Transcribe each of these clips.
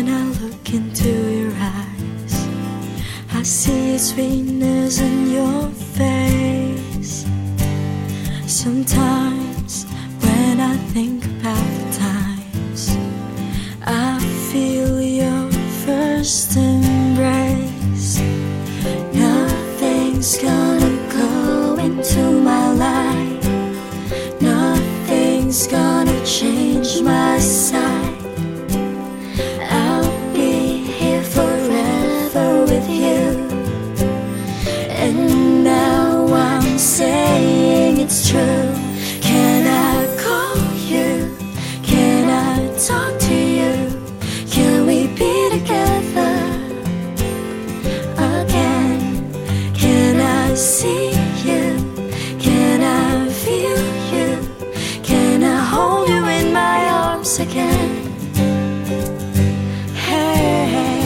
When I look into your eyes, I see sweetness in your face. Sometimes when I think about the times, I feel your first embrace. Nothing's gonna go into my life. Nothing's gonna again? Hey,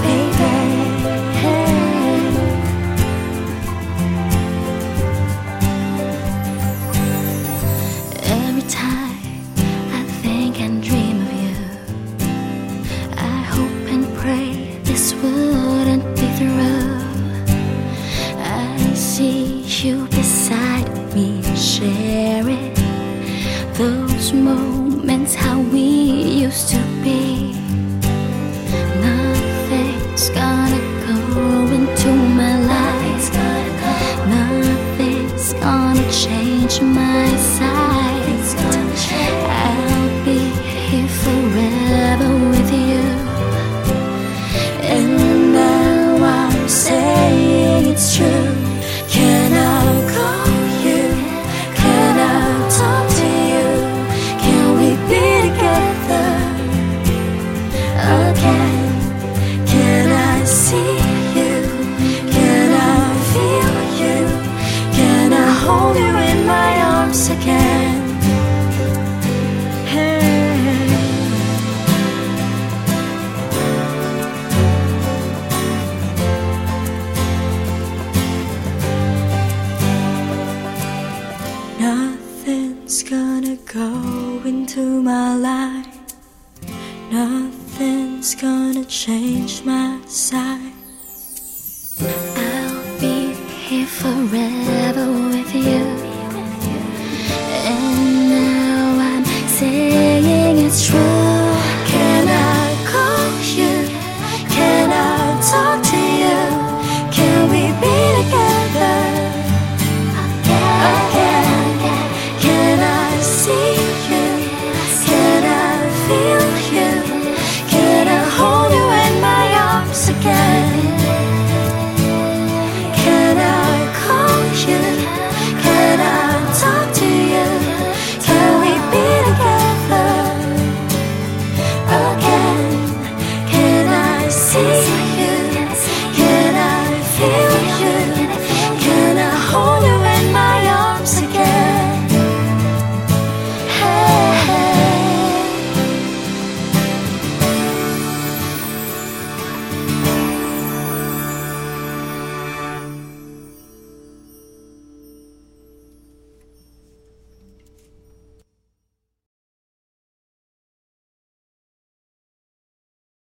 baby. Every time I think and dream of you, I hope and pray this wouldn't be through. I see you beside me, sharing those moments how we used to be. Nothing's go into my life. Nothing's gonna change my side. I'll be here forever